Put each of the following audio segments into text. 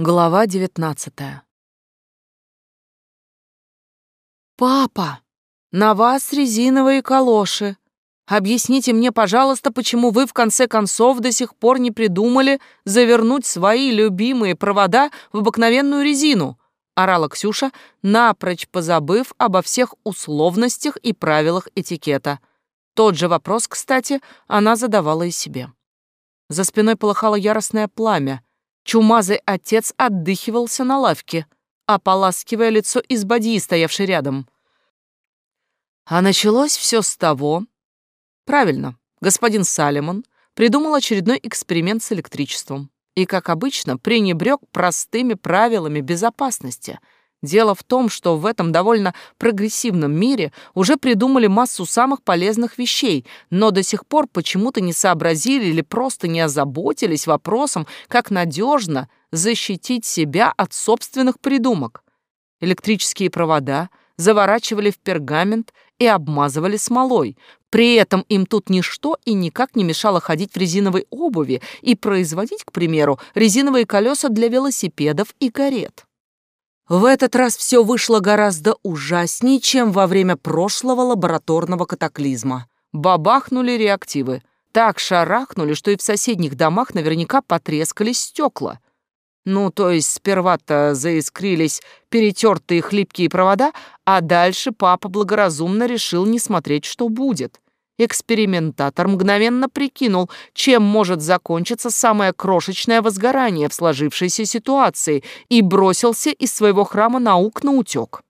Глава девятнадцатая. «Папа, на вас резиновые калоши. Объясните мне, пожалуйста, почему вы в конце концов до сих пор не придумали завернуть свои любимые провода в обыкновенную резину?» — орала Ксюша, напрочь позабыв обо всех условностях и правилах этикета. Тот же вопрос, кстати, она задавала и себе. За спиной полыхало яростное пламя — Чумазый отец отдыхивался на лавке, ополаскивая лицо из бадьи, стоявшей рядом. А началось все с того... Правильно, господин Салемон придумал очередной эксперимент с электричеством и, как обычно, пренебрег простыми правилами безопасности — Дело в том, что в этом довольно прогрессивном мире уже придумали массу самых полезных вещей, но до сих пор почему-то не сообразили или просто не озаботились вопросом, как надежно защитить себя от собственных придумок. Электрические провода заворачивали в пергамент и обмазывали смолой. При этом им тут ничто и никак не мешало ходить в резиновой обуви и производить, к примеру, резиновые колеса для велосипедов и карет. В этот раз все вышло гораздо ужаснее, чем во время прошлого лабораторного катаклизма. Бабахнули реактивы. Так шарахнули, что и в соседних домах наверняка потрескались стекла. Ну, то есть сперва-то заискрились перетертые хлипкие провода, а дальше папа благоразумно решил не смотреть, что будет. Экспериментатор мгновенно прикинул, чем может закончиться самое крошечное возгорание в сложившейся ситуации и бросился из своего храма наук на утек.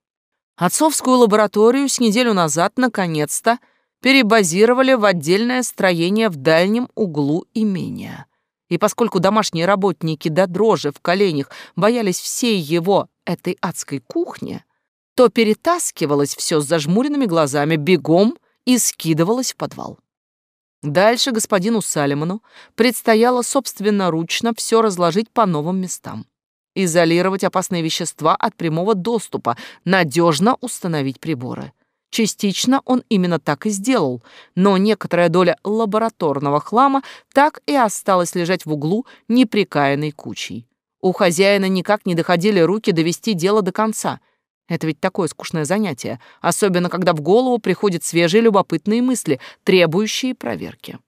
Отцовскую лабораторию с неделю назад наконец-то перебазировали в отдельное строение в дальнем углу имения. И поскольку домашние работники до дрожи в коленях боялись всей его, этой адской кухни, то перетаскивалось все с зажмуренными глазами бегом и скидывалась в подвал. Дальше господину Салемону предстояло собственноручно все разложить по новым местам, изолировать опасные вещества от прямого доступа, надежно установить приборы. Частично он именно так и сделал, но некоторая доля лабораторного хлама так и осталась лежать в углу неприкаянной кучей. У хозяина никак не доходили руки довести дело до конца, это ведь такое скучное занятие, особенно когда в голову приходят свежие любопытные мысли, требующие проверки.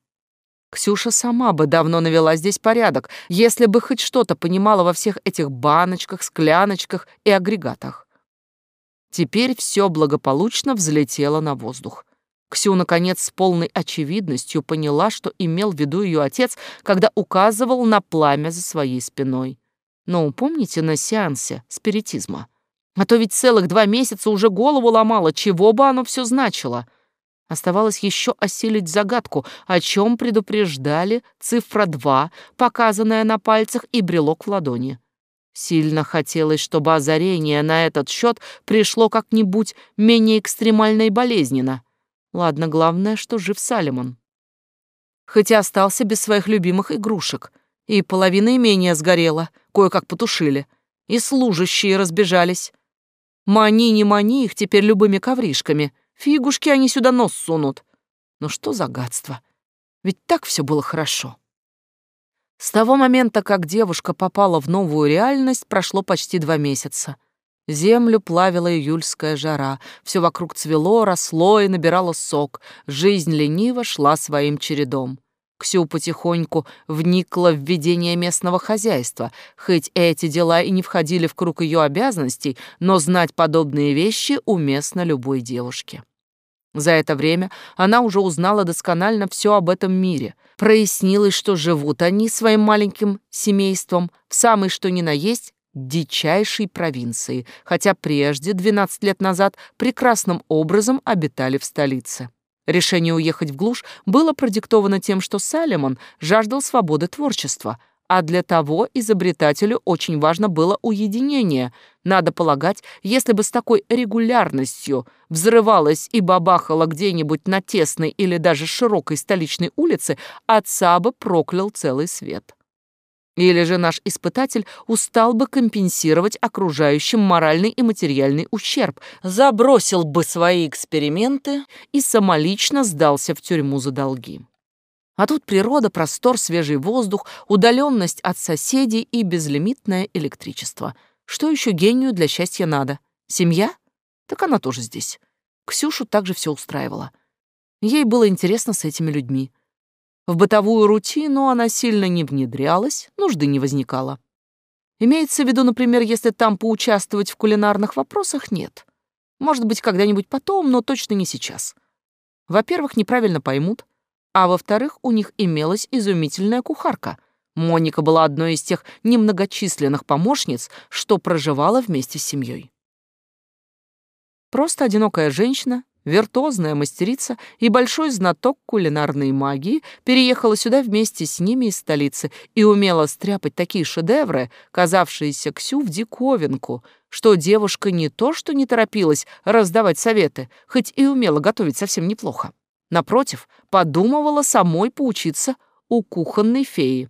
Ксюша сама бы давно навела здесь порядок, если бы хоть что-то понимала во всех этих баночках, скляночках и агрегатах. Теперь все благополучно взлетело на воздух. Ксю, наконец, с полной очевидностью поняла, что имел в виду ее отец, когда указывал на пламя за своей спиной. Но помните на сеансе спиритизма? А то ведь целых два месяца уже голову ломала, чего бы оно все значило. Оставалось еще осилить загадку, о чем предупреждали цифра 2, показанная на пальцах и брелок в ладони. Сильно хотелось, чтобы озарение на этот счет пришло как-нибудь менее экстремально и болезненно. Ладно, главное, что жив Салемон. Хотя остался без своих любимых игрушек, и половина имения сгорела, кое-как потушили, и служащие разбежались. Мани не мани их теперь любыми ковришками. Фигушки они сюда нос сунут. Но что за гадство? Ведь так все было хорошо. С того момента, как девушка попала в новую реальность, прошло почти два месяца. Землю плавила июльская жара, все вокруг цвело, росло и набирало сок, жизнь лениво шла своим чередом. Ксю потихоньку вникла в ведение местного хозяйства, хоть эти дела и не входили в круг ее обязанностей, но знать подобные вещи уместно любой девушке. За это время она уже узнала досконально все об этом мире. Прояснилось, что живут они своим маленьким семейством в самой что ни на есть дичайшей провинции, хотя прежде, 12 лет назад, прекрасным образом обитали в столице. Решение уехать в глушь было продиктовано тем, что Салемон жаждал свободы творчества, а для того изобретателю очень важно было уединение. Надо полагать, если бы с такой регулярностью взрывалась и бабахала где-нибудь на тесной или даже широкой столичной улице, отца бы проклял целый свет. Или же наш испытатель устал бы компенсировать окружающим моральный и материальный ущерб, забросил бы свои эксперименты и самолично сдался в тюрьму за долги. А тут природа, простор, свежий воздух, удаленность от соседей и безлимитное электричество. Что еще гению для счастья надо? Семья? Так она тоже здесь. Ксюшу также все устраивало. Ей было интересно с этими людьми. В бытовую рутину она сильно не внедрялась, нужды не возникало. Имеется в виду, например, если там поучаствовать в кулинарных вопросах, нет. Может быть, когда-нибудь потом, но точно не сейчас. Во-первых, неправильно поймут, а во-вторых, у них имелась изумительная кухарка. Моника была одной из тех немногочисленных помощниц, что проживала вместе с семьей. Просто одинокая женщина, виртуозная мастерица и большой знаток кулинарной магии переехала сюда вместе с ними из столицы и умела стряпать такие шедевры, казавшиеся Ксю в диковинку, что девушка не то что не торопилась раздавать советы, хоть и умела готовить совсем неплохо. Напротив, подумывала самой поучиться у кухонной феи.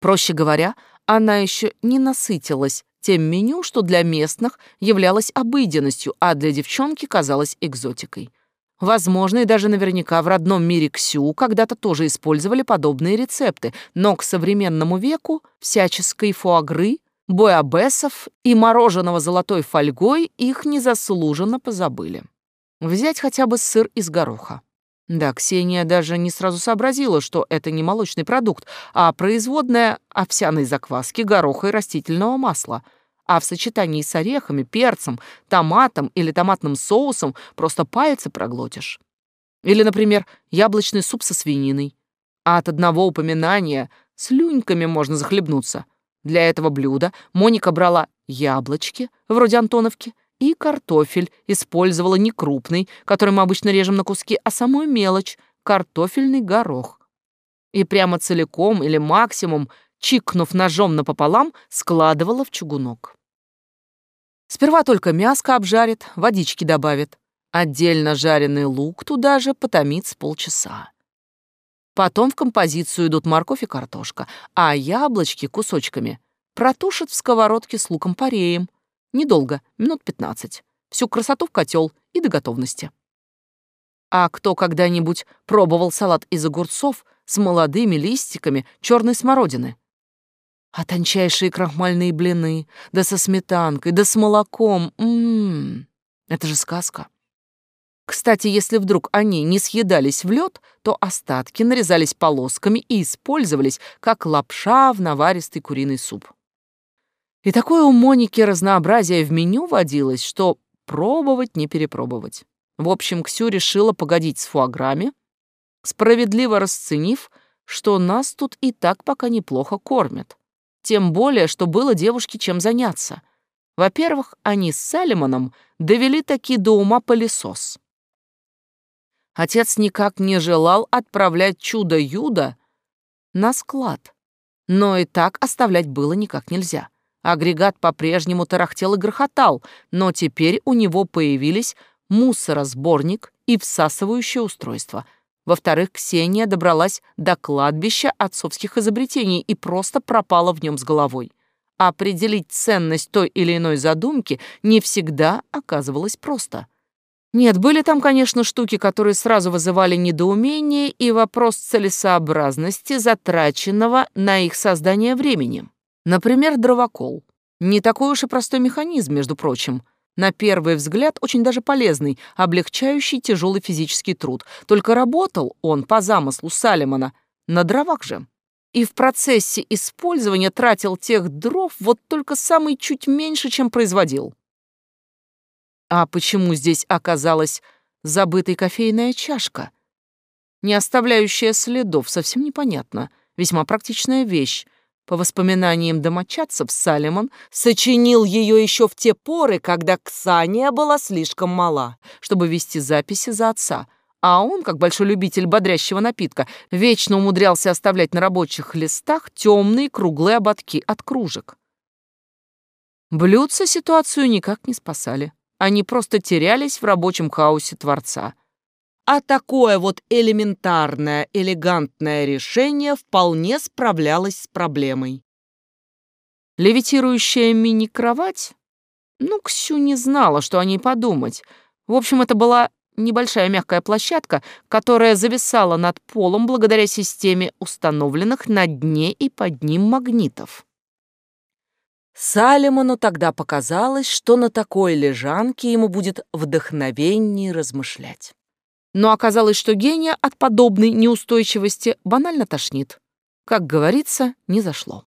Проще говоря, она еще не насытилась тем меню, что для местных являлось обыденностью, а для девчонки казалось экзотикой. Возможно, и даже наверняка в родном мире Ксю когда-то тоже использовали подобные рецепты, но к современному веку всяческой фуагры, боябесов и мороженого золотой фольгой их незаслуженно позабыли. Взять хотя бы сыр из гороха. Да, Ксения даже не сразу сообразила, что это не молочный продукт, а производная овсяной закваски, гороха и растительного масла. А в сочетании с орехами, перцем, томатом или томатным соусом просто пальцы проглотишь. Или, например, яблочный суп со свининой. А от одного упоминания слюньками можно захлебнуться. Для этого блюда Моника брала яблочки, вроде Антоновки, и картофель использовала не крупный, который мы обычно режем на куски, а самую мелочь — картофельный горох. И прямо целиком или максимум, чикнув ножом напополам, складывала в чугунок. Сперва только мяско обжарит, водички добавит. Отдельно жареный лук туда же потомит с полчаса. Потом в композицию идут морковь и картошка, а яблочки кусочками протушат в сковородке с луком-пореем, Недолго, минут пятнадцать. Всю красоту в котел и до готовности. А кто когда-нибудь пробовал салат из огурцов с молодыми листиками черной смородины? А тончайшие крахмальные блины, да со сметанкой, да с молоком. Ммм, это же сказка. Кстати, если вдруг они не съедались в лед, то остатки нарезались полосками и использовались как лапша в наваристый куриный суп. И такое у Моники разнообразие в меню водилось, что пробовать не перепробовать. В общем, Ксю решила погодить с фуаграми, справедливо расценив, что нас тут и так пока неплохо кормят. Тем более, что было девушке чем заняться. Во-первых, они с Салимоном довели таки до ума пылесос. Отец никак не желал отправлять чудо-юдо на склад, но и так оставлять было никак нельзя. Агрегат по-прежнему тарахтел и грохотал, но теперь у него появились мусоросборник и всасывающее устройство. Во-вторых, Ксения добралась до кладбища отцовских изобретений и просто пропала в нем с головой. Определить ценность той или иной задумки не всегда оказывалось просто. Нет, были там, конечно, штуки, которые сразу вызывали недоумение и вопрос целесообразности затраченного на их создание времени. Например, дровокол. Не такой уж и простой механизм, между прочим. На первый взгляд очень даже полезный, облегчающий тяжелый физический труд. Только работал он по замыслу Салемона на дровах же. И в процессе использования тратил тех дров вот только самый чуть меньше, чем производил. А почему здесь оказалась забытая кофейная чашка? Не оставляющая следов, совсем непонятно. Весьма практичная вещь. По воспоминаниям домочадцев, Салемон сочинил ее еще в те поры, когда Ксания была слишком мала, чтобы вести записи за отца, а он, как большой любитель бодрящего напитка, вечно умудрялся оставлять на рабочих листах темные круглые ободки от кружек. Блюдца ситуацию никак не спасали. Они просто терялись в рабочем хаосе Творца — а такое вот элементарное, элегантное решение вполне справлялось с проблемой. Левитирующая мини-кровать? Ну, Ксю не знала, что о ней подумать. В общем, это была небольшая мягкая площадка, которая зависала над полом благодаря системе установленных на дне и под ним магнитов. Салемону тогда показалось, что на такой лежанке ему будет вдохновеннее размышлять. Но оказалось, что гения от подобной неустойчивости банально тошнит. Как говорится, не зашло.